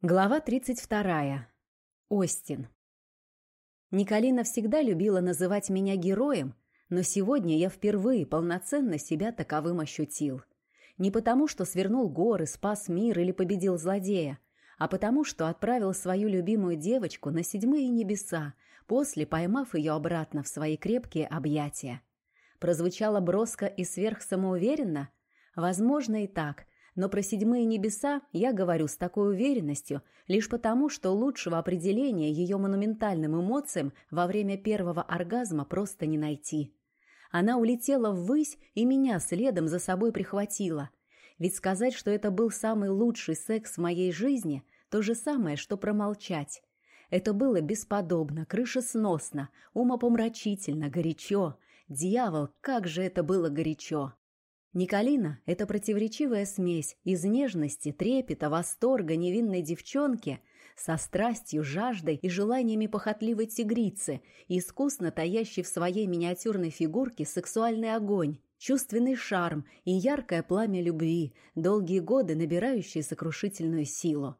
Глава 32. Остин. Николина всегда любила называть меня героем, но сегодня я впервые полноценно себя таковым ощутил. Не потому, что свернул горы, спас мир или победил злодея, а потому, что отправил свою любимую девочку на седьмые небеса, после поймав ее обратно в свои крепкие объятия. Прозвучало броско и сверхсамоуверенно? Возможно и так – но про седьмые небеса я говорю с такой уверенностью лишь потому, что лучшего определения ее монументальным эмоциям во время первого оргазма просто не найти. Она улетела ввысь и меня следом за собой прихватила. Ведь сказать, что это был самый лучший секс в моей жизни, то же самое, что промолчать. Это было бесподобно, крышесносно, умопомрачительно, горячо. Дьявол, как же это было горячо! Николина – это противоречивая смесь из нежности, трепета, восторга невинной девчонки со страстью, жаждой и желаниями похотливой тигрицы, искусно таящей в своей миниатюрной фигурке сексуальный огонь, чувственный шарм и яркое пламя любви, долгие годы набирающие сокрушительную силу.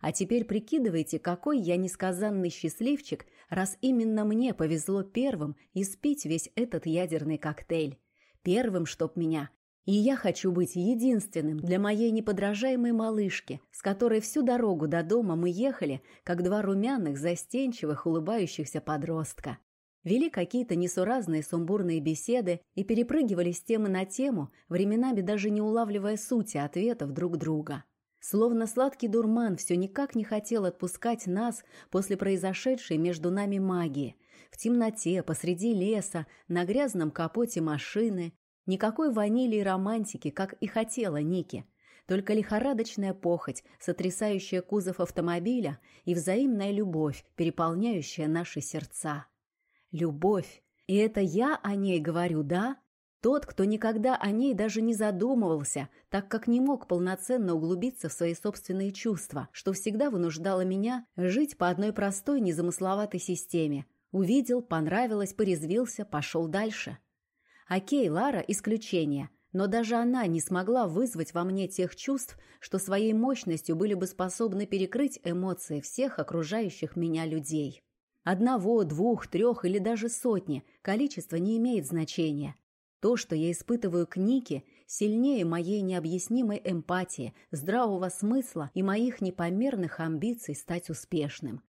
А теперь прикидывайте, какой я несказанный счастливчик, раз именно мне повезло первым испить весь этот ядерный коктейль. Первым, чтоб меня и я хочу быть единственным для моей неподражаемой малышки, с которой всю дорогу до дома мы ехали, как два румяных, застенчивых, улыбающихся подростка. Вели какие-то несуразные сумбурные беседы и перепрыгивали с темы на тему, временами даже не улавливая сути ответов друг друга. Словно сладкий дурман все никак не хотел отпускать нас после произошедшей между нами магии. В темноте, посреди леса, на грязном капоте машины, Никакой ванили и романтики, как и хотела Ники. Только лихорадочная похоть, сотрясающая кузов автомобиля и взаимная любовь, переполняющая наши сердца. Любовь. И это я о ней говорю, да? Тот, кто никогда о ней даже не задумывался, так как не мог полноценно углубиться в свои собственные чувства, что всегда вынуждало меня жить по одной простой незамысловатой системе. Увидел, понравилось, порезвился, пошел дальше. Окей, Лара – исключение, но даже она не смогла вызвать во мне тех чувств, что своей мощностью были бы способны перекрыть эмоции всех окружающих меня людей. Одного, двух, трех или даже сотни – количество не имеет значения. То, что я испытываю к Нике, сильнее моей необъяснимой эмпатии, здравого смысла и моих непомерных амбиций стать успешным.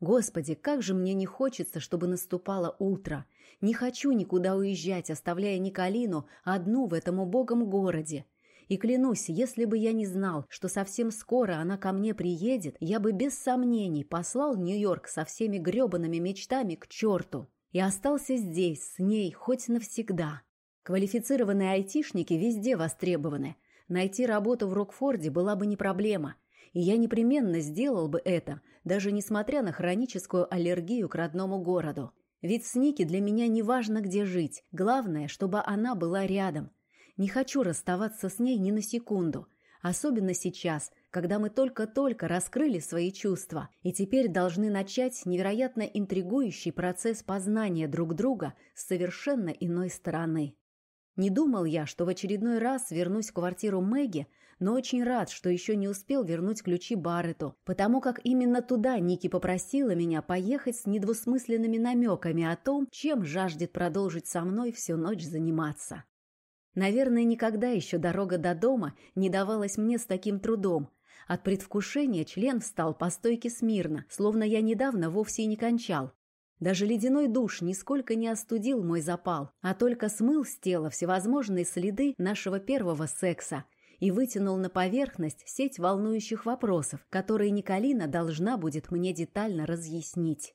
Господи, как же мне не хочется, чтобы наступало утро. Не хочу никуда уезжать, оставляя Николину одну в этом убогом городе. И клянусь, если бы я не знал, что совсем скоро она ко мне приедет, я бы без сомнений послал Нью-Йорк со всеми гребаными мечтами к черту. И остался здесь, с ней, хоть навсегда. Квалифицированные айтишники везде востребованы. Найти работу в Рокфорде была бы не проблема – и я непременно сделал бы это, даже несмотря на хроническую аллергию к родному городу. Ведь с Ники для меня не важно, где жить. Главное, чтобы она была рядом. Не хочу расставаться с ней ни на секунду. Особенно сейчас, когда мы только-только раскрыли свои чувства и теперь должны начать невероятно интригующий процесс познания друг друга с совершенно иной стороны. Не думал я, что в очередной раз вернусь в квартиру Мэгги, но очень рад, что еще не успел вернуть ключи Баррету, потому как именно туда Ники попросила меня поехать с недвусмысленными намеками о том, чем жаждет продолжить со мной всю ночь заниматься. Наверное, никогда еще дорога до дома не давалась мне с таким трудом. От предвкушения член встал по стойке смирно, словно я недавно вовсе и не кончал. Даже ледяной душ нисколько не остудил мой запал, а только смыл с тела всевозможные следы нашего первого секса и вытянул на поверхность сеть волнующих вопросов, которые Николина должна будет мне детально разъяснить.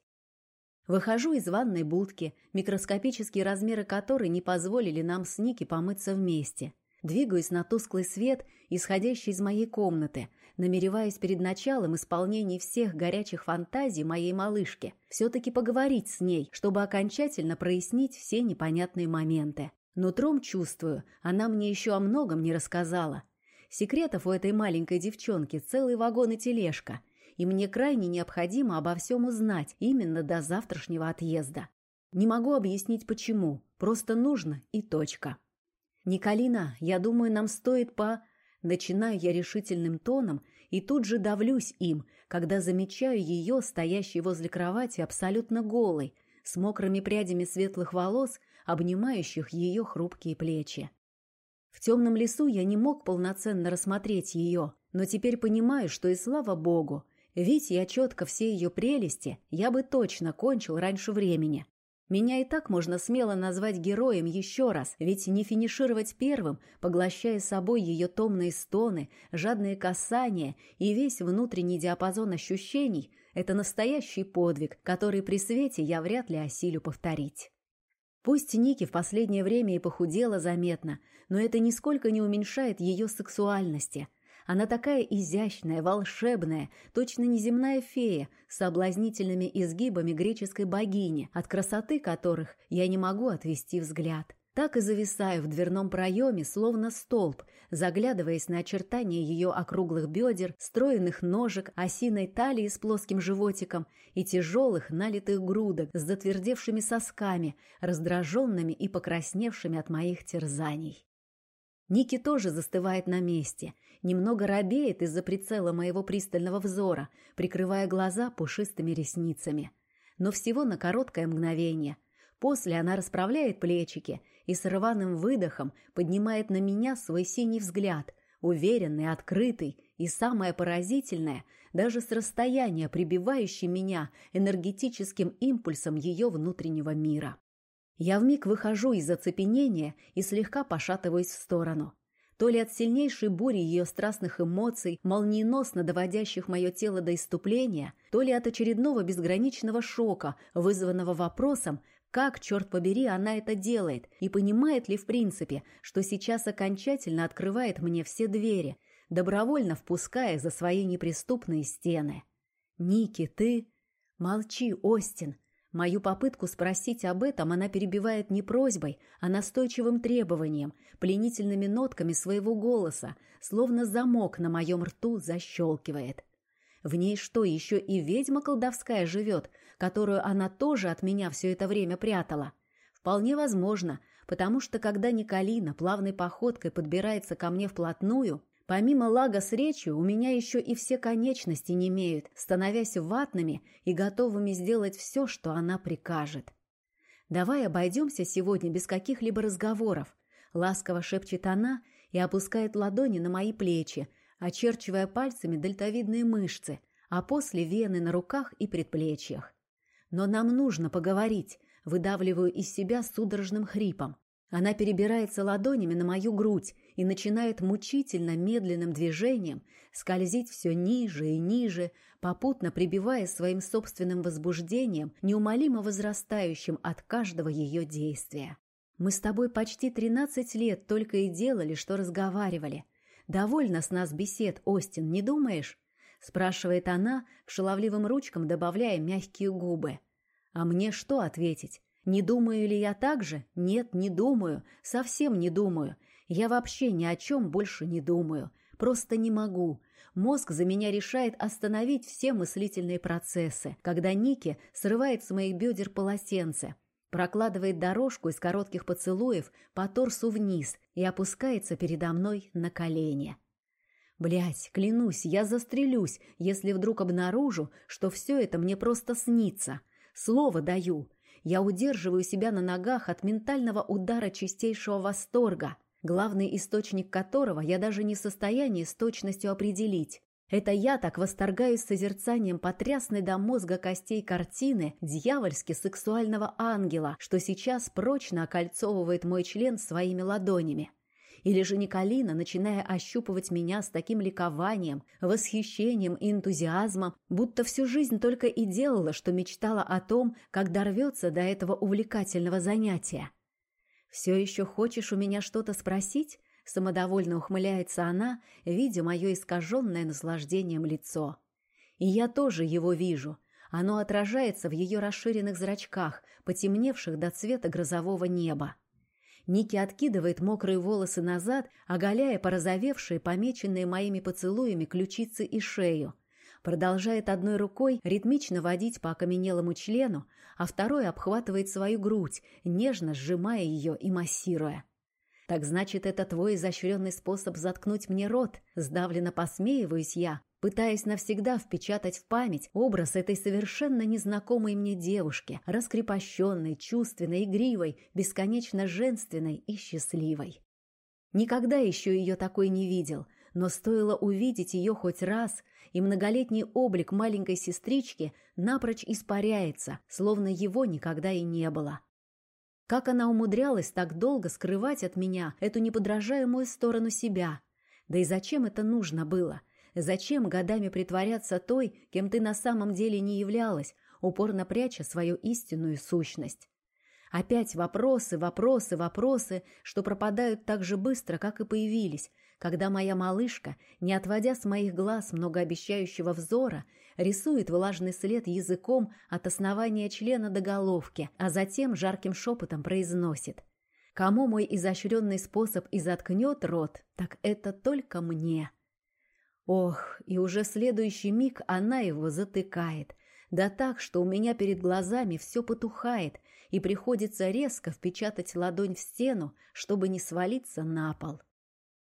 Выхожу из ванной будки, микроскопические размеры которой не позволили нам с Ники помыться вместе. Двигаюсь на тусклый свет, исходящий из моей комнаты, намереваясь перед началом исполнения всех горячих фантазий моей малышки все-таки поговорить с ней, чтобы окончательно прояснить все непонятные моменты. Нутром чувствую, она мне еще о многом не рассказала. Секретов у этой маленькой девчонки целый вагон и тележка, и мне крайне необходимо обо всем узнать именно до завтрашнего отъезда. Не могу объяснить почему, просто нужно и точка. «Николина, я думаю, нам стоит по...» Начинаю я решительным тоном и тут же давлюсь им, когда замечаю ее, стоящей возле кровати, абсолютно голой, с мокрыми прядями светлых волос, обнимающих ее хрупкие плечи. В темном лесу я не мог полноценно рассмотреть ее, но теперь понимаю, что и слава богу, ведь я четко все ее прелести, я бы точно кончил раньше времени. Меня и так можно смело назвать героем еще раз, ведь не финишировать первым, поглощая собой ее томные стоны, жадные касания и весь внутренний диапазон ощущений – это настоящий подвиг, который при свете я вряд ли осилю повторить. Пусть Ники в последнее время и похудела заметно, но это нисколько не уменьшает ее сексуальности – она такая изящная, волшебная, точно неземная фея, с соблазнительными изгибами греческой богини, от красоты которых я не могу отвести взгляд. Так и зависаю в дверном проеме, словно столб, заглядываясь на очертания ее округлых бедер, стройных ножек, осиной талии с плоским животиком и тяжелых налитых грудок с затвердевшими сосками, раздраженными и покрасневшими от моих терзаний. Ники тоже застывает на месте, немного робеет из-за прицела моего пристального взора, прикрывая глаза пушистыми ресницами. Но всего на короткое мгновение. После она расправляет плечики и с рваным выдохом поднимает на меня свой синий взгляд, уверенный, открытый и, самое поразительное, даже с расстояния прибивающий меня энергетическим импульсом ее внутреннего мира. Я вмиг выхожу из оцепенения и слегка пошатываюсь в сторону. То ли от сильнейшей бури ее страстных эмоций, молниеносно доводящих мое тело до иступления, то ли от очередного безграничного шока, вызванного вопросом, как, черт побери, она это делает, и понимает ли в принципе, что сейчас окончательно открывает мне все двери, добровольно впуская за свои неприступные стены. «Ники, ты...» «Молчи, Остин!» Мою попытку спросить об этом она перебивает не просьбой, а настойчивым требованием, пленительными нотками своего голоса, словно замок на моем рту защелкивает. В ней что, еще и ведьма колдовская живет, которую она тоже от меня все это время прятала? Вполне возможно, потому что когда Николина плавной походкой подбирается ко мне вплотную, Помимо лага с речью, у меня еще и все конечности не имеют, становясь ватными и готовыми сделать все, что она прикажет. «Давай обойдемся сегодня без каких-либо разговоров», — ласково шепчет она и опускает ладони на мои плечи, очерчивая пальцами дельтовидные мышцы, а после вены на руках и предплечьях. «Но нам нужно поговорить», — выдавливаю из себя судорожным хрипом. Она перебирается ладонями на мою грудь и начинает мучительно медленным движением скользить все ниже и ниже, попутно прибивая своим собственным возбуждением, неумолимо возрастающим от каждого ее действия. «Мы с тобой почти тринадцать лет только и делали, что разговаривали. Довольно с нас бесед, Остин, не думаешь?» спрашивает она, к шаловливым ручкам добавляя мягкие губы. А мне что ответить? Не думаю ли я так же? Нет, не думаю. Совсем не думаю. Я вообще ни о чем больше не думаю. Просто не могу. Мозг за меня решает остановить все мыслительные процессы, когда Ники срывает с моих бедер полотенце, прокладывает дорожку из коротких поцелуев по торсу вниз и опускается передо мной на колени. Блять, клянусь, я застрелюсь, если вдруг обнаружу, что все это мне просто снится. Слово даю — я удерживаю себя на ногах от ментального удара чистейшего восторга, главный источник которого я даже не в состоянии с точностью определить. Это я так восторгаюсь созерцанием потрясной до мозга костей картины дьявольски сексуального ангела, что сейчас прочно окольцовывает мой член своими ладонями. Или же Николина, начиная ощупывать меня с таким ликованием, восхищением и энтузиазмом, будто всю жизнь только и делала, что мечтала о том, как дорвется до этого увлекательного занятия. «Все еще хочешь у меня что-то спросить?» Самодовольно ухмыляется она, видя мое искаженное наслаждением лицо. И я тоже его вижу. Оно отражается в ее расширенных зрачках, потемневших до цвета грозового неба. Ники откидывает мокрые волосы назад, оголяя порозовевшие, помеченные моими поцелуями ключицы и шею. Продолжает одной рукой ритмично водить по окаменелому члену, а второй обхватывает свою грудь, нежно сжимая ее и массируя. «Так значит, это твой изощренный способ заткнуть мне рот?» Сдавленно посмеиваюсь я, пытаясь навсегда впечатать в память образ этой совершенно незнакомой мне девушки, раскрепощенной, чувственной, игривой, бесконечно женственной и счастливой. Никогда еще ее такой не видел, но стоило увидеть ее хоть раз, и многолетний облик маленькой сестрички напрочь испаряется, словно его никогда и не было. Как она умудрялась так долго скрывать от меня эту неподражаемую сторону себя? Да и зачем это нужно было? Зачем годами притворяться той, кем ты на самом деле не являлась, упорно пряча свою истинную сущность? Опять вопросы, вопросы, вопросы, что пропадают так же быстро, как и появились, когда моя малышка, не отводя с моих глаз многообещающего взора, рисует влажный след языком от основания члена до головки, а затем жарким шепотом произносит «Кому мой изощренный способ и заткнет рот, так это только мне». Ох, и уже следующий миг она его затыкает, да так, что у меня перед глазами все потухает, и приходится резко впечатать ладонь в стену, чтобы не свалиться на пол.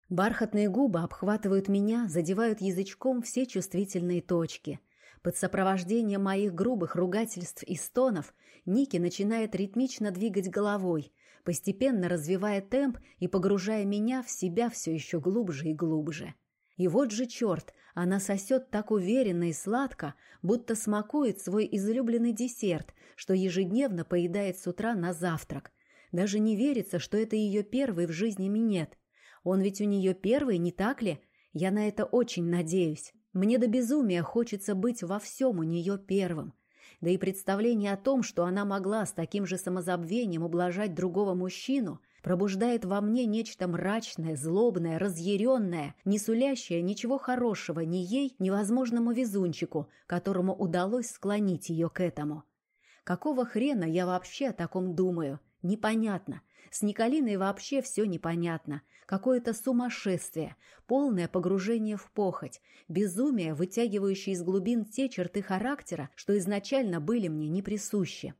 Бархатные губы обхватывают меня, задевают язычком все чувствительные точки. Под сопровождением моих грубых ругательств и стонов Ники начинает ритмично двигать головой, постепенно развивая темп и погружая меня в себя все еще глубже и глубже. И вот же черт, она сосет так уверенно и сладко, будто смакует свой излюбленный десерт, что ежедневно поедает с утра на завтрак. Даже не верится, что это ее первый в жизни минет. Он ведь у нее первый, не так ли? Я на это очень надеюсь. Мне до безумия хочется быть во всем у нее первым. Да и представление о том, что она могла с таким же самозабвением ублажать другого мужчину, пробуждает во мне нечто мрачное, злобное, разъяренное, не сулящее ничего хорошего ни ей, ни возможному везунчику, которому удалось склонить ее к этому. Какого хрена я вообще о таком думаю? Непонятно. С Николиной вообще все непонятно. Какое-то сумасшествие, полное погружение в похоть, безумие, вытягивающее из глубин те черты характера, что изначально были мне не присущи.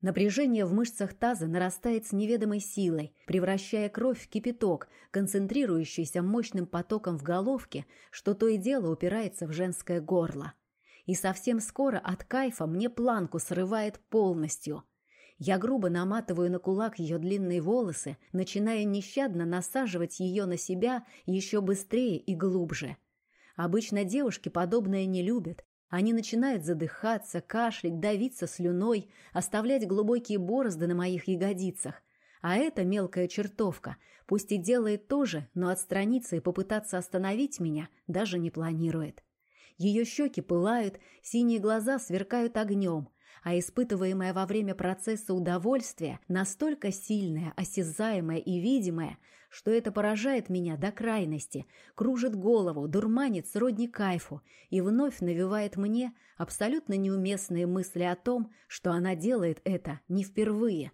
Напряжение в мышцах таза нарастает с неведомой силой, превращая кровь в кипяток, концентрирующийся мощным потоком в головке, что то и дело упирается в женское горло. И совсем скоро от кайфа мне планку срывает полностью. Я грубо наматываю на кулак ее длинные волосы, начиная нещадно насаживать ее на себя еще быстрее и глубже. Обычно девушки подобное не любят, они начинают задыхаться, кашлять, давиться слюной, оставлять глубокие борозды на моих ягодицах. А эта мелкая чертовка, пусть и делает то же, но отстраниться и попытаться остановить меня даже не планирует. Ее щеки пылают, синие глаза сверкают огнем, а испытываемое во время процесса удовольствие настолько сильное, осязаемое и видимое, что это поражает меня до крайности, кружит голову, дурманит сродни кайфу и вновь навевает мне абсолютно неуместные мысли о том, что она делает это не впервые.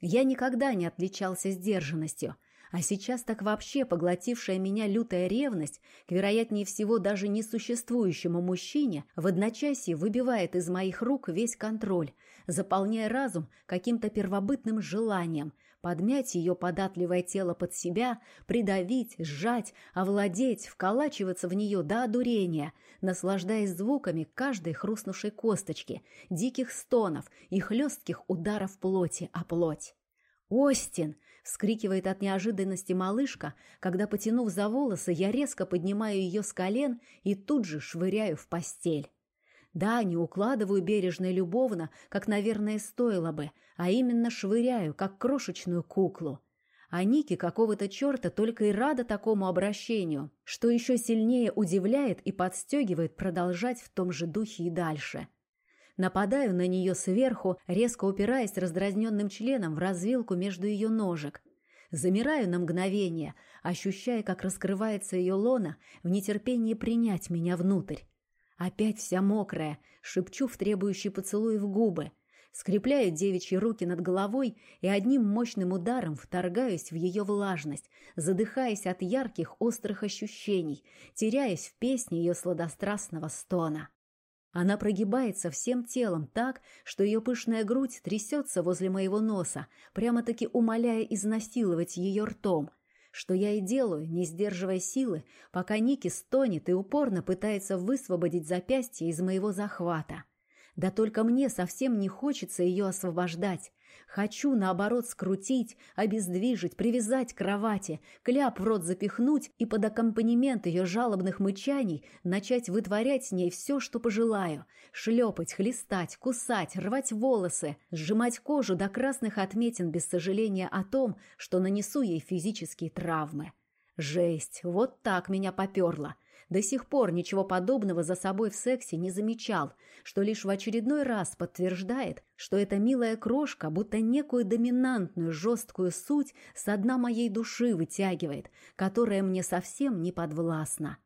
Я никогда не отличался сдержанностью, а сейчас так вообще поглотившая меня лютая ревность к вероятнее всего даже несуществующему мужчине в одночасье выбивает из моих рук весь контроль, заполняя разум каким-то первобытным желанием, подмять ее податливое тело под себя, придавить, сжать, овладеть, вколачиваться в нее до одурения, наслаждаясь звуками каждой хрустнувшей косточки, диких стонов и хлестких ударов плоти о плоть. «Остин!» — вскрикивает от неожиданности малышка, когда, потянув за волосы, я резко поднимаю ее с колен и тут же швыряю в постель. Да, не укладываю бережно и любовно, как, наверное, стоило бы, а именно швыряю, как крошечную куклу. А Ники какого-то черта только и рада такому обращению, что еще сильнее удивляет и подстегивает продолжать в том же духе и дальше. Нападаю на нее сверху, резко упираясь раздразненным членом в развилку между ее ножек. Замираю на мгновение, ощущая, как раскрывается ее лона в нетерпении принять меня внутрь. Опять вся мокрая, шепчу в требующий поцелуй в губы. Скрепляю девичьи руки над головой и одним мощным ударом вторгаюсь в ее влажность, задыхаясь от ярких острых ощущений, теряясь в песне ее сладострастного стона. Она прогибается всем телом так, что ее пышная грудь трясется возле моего носа, прямо-таки умоляя изнасиловать ее ртом. что я и делаю, не сдерживая силы, пока Ники стонет и упорно пытается высвободить запястье из моего захвата. Да только мне совсем не хочется ее освобождать. Хочу, наоборот, скрутить, обездвижить, привязать к кровати, кляп в рот запихнуть и под аккомпанемент ее жалобных мычаний начать вытворять с ней все, что пожелаю. Шлепать, хлестать, кусать, рвать волосы, сжимать кожу до красных отметин без сожаления о том, что нанесу ей физические травмы. Жесть, вот так меня поперло. До сих пор ничего подобного за собой в сексе не замечал, что лишь в очередной раз подтверждает, что эта милая крошка будто некую доминантную жесткую суть с дна моей души вытягивает, которая мне совсем не подвластна.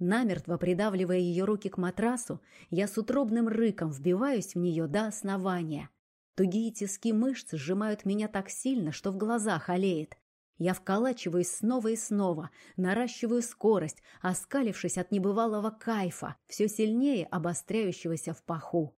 Намертво придавливая ее руки к матрасу, я с утробным рыком вбиваюсь в нее до основания. Тугие тиски мышц сжимают меня так сильно, что в глазах олеет. Я вколачиваюсь снова и снова, наращиваю скорость, оскалившись от небывалого кайфа, все сильнее обостряющегося в паху.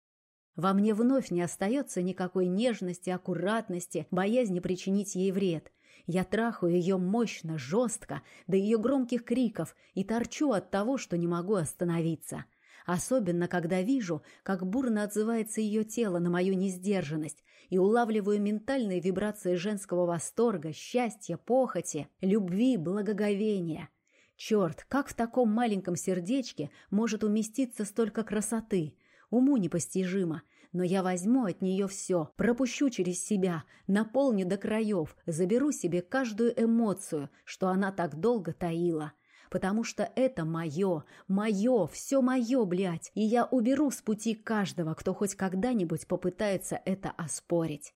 Во мне вновь не остается никакой нежности, аккуратности, боязни причинить ей вред. Я трахаю ее мощно, жестко, до ее громких криков и торчу от того, что не могу остановиться. Особенно, когда вижу, как бурно отзывается ее тело на мою несдержанность, и улавливаю ментальные вибрации женского восторга, счастья, похоти, любви, благоговения. Черт, как в таком маленьком сердечке может уместиться столько красоты? Уму непостижимо, но я возьму от нее все, пропущу через себя, наполню до краев, заберу себе каждую эмоцию, что она так долго таила потому что это мое, мое, все мое, блядь, и я уберу с пути каждого, кто хоть когда-нибудь попытается это оспорить.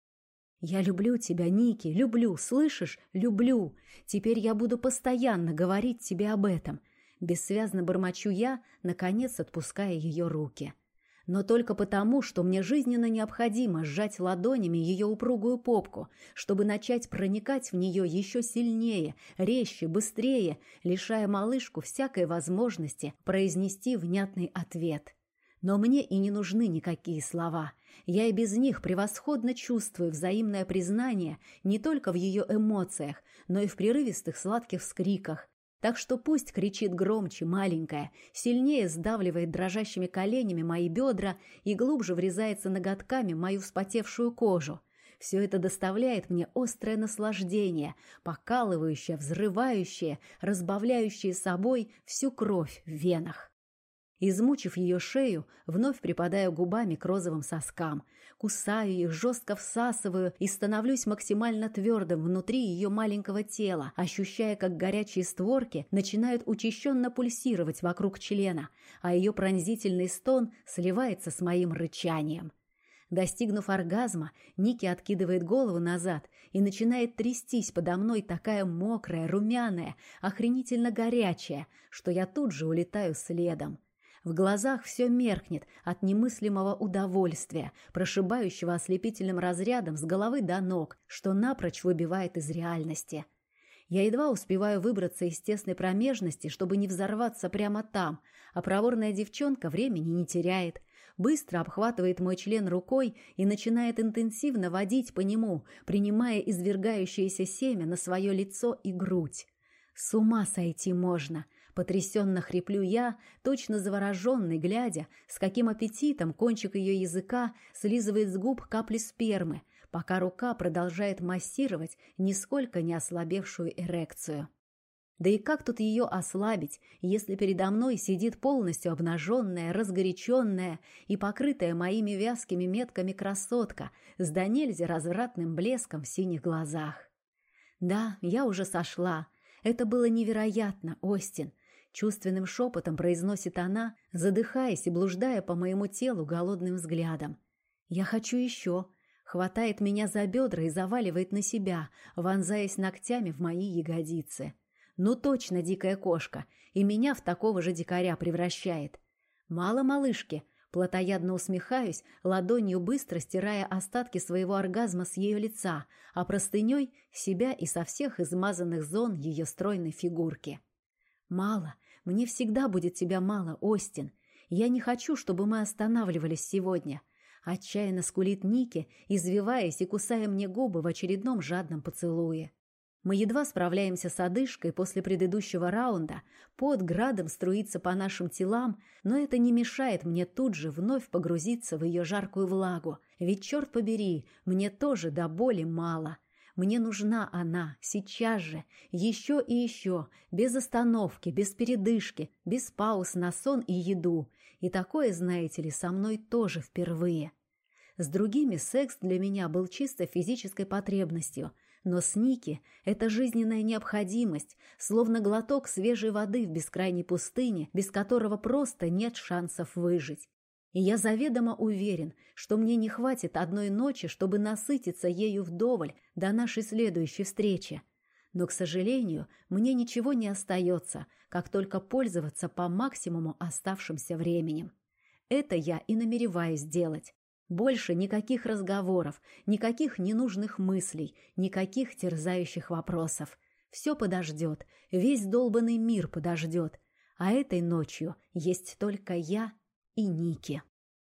Я люблю тебя, Ники, люблю, слышишь? Люблю. Теперь я буду постоянно говорить тебе об этом. Бессвязно бормочу я, наконец отпуская ее руки. — но только потому, что мне жизненно необходимо сжать ладонями ее упругую попку, чтобы начать проникать в нее еще сильнее, резче, быстрее, лишая малышку всякой возможности произнести внятный ответ. Но мне и не нужны никакие слова. Я и без них превосходно чувствую взаимное признание не только в ее эмоциях, но и в прерывистых сладких вскриках, так что пусть кричит громче, маленькая, сильнее сдавливает дрожащими коленями мои бедра и глубже врезается ноготками мою вспотевшую кожу. Все это доставляет мне острое наслаждение, покалывающее, взрывающее, разбавляющее собой всю кровь в венах. Измучив ее шею, вновь припадаю губами к розовым соскам, кусаю их, жестко всасываю и становлюсь максимально твердым внутри ее маленького тела, ощущая, как горячие створки начинают учащенно пульсировать вокруг члена, а ее пронзительный стон сливается с моим рычанием. Достигнув оргазма, Ники откидывает голову назад и начинает трястись подо мной такая мокрая, румяная, охренительно горячая, что я тут же улетаю следом. В глазах все меркнет от немыслимого удовольствия, прошибающего ослепительным разрядом с головы до ног, что напрочь выбивает из реальности. Я едва успеваю выбраться из тесной промежности, чтобы не взорваться прямо там, а проворная девчонка времени не теряет. Быстро обхватывает мой член рукой и начинает интенсивно водить по нему, принимая извергающееся семя на свое лицо и грудь. С ума сойти можно. Потрясенно хриплю я, точно завороженный, глядя, с каким аппетитом кончик ее языка слизывает с губ капли спермы, пока рука продолжает массировать нисколько не ослабевшую эрекцию. Да и как тут ее ослабить, если передо мной сидит полностью обнаженная, разгоряченная и покрытая моими вязкими метками красотка с до нельзя развратным блеском в синих глазах? Да, я уже сошла. Это было невероятно, Остин. Чувственным шепотом произносит она, задыхаясь и блуждая по моему телу голодным взглядом. «Я хочу еще!» Хватает меня за бедра и заваливает на себя, вонзаясь ногтями в мои ягодицы. Ну точно дикая кошка, и меня в такого же дикаря превращает. Мало малышки, плотоядно усмехаюсь, ладонью быстро стирая остатки своего оргазма с ее лица, а простыней себя и со всех измазанных зон ее стройной фигурки. Мало, мне всегда будет тебя мало, Остин. Я не хочу, чтобы мы останавливались сегодня. Отчаянно скулит Ники, извиваясь и кусая мне губы в очередном жадном поцелуе. Мы едва справляемся с одышкой после предыдущего раунда, под градом струится по нашим телам, но это не мешает мне тут же вновь погрузиться в ее жаркую влагу. Ведь, черт побери, мне тоже до боли мало. Мне нужна она, сейчас же, еще и еще, без остановки, без передышки, без пауз на сон и еду. И такое, знаете ли, со мной тоже впервые. С другими секс для меня был чисто физической потребностью – но с Ники это жизненная необходимость, словно глоток свежей воды в бескрайней пустыне, без которого просто нет шансов выжить. И я заведомо уверен, что мне не хватит одной ночи, чтобы насытиться ею вдоволь до нашей следующей встречи. Но, к сожалению, мне ничего не остается, как только пользоваться по максимуму оставшимся временем. Это я и намереваюсь сделать. Больше никаких разговоров, никаких ненужных мыслей, никаких терзающих вопросов. Все подождет, весь долбанный мир подождет. А этой ночью есть только я и Ники.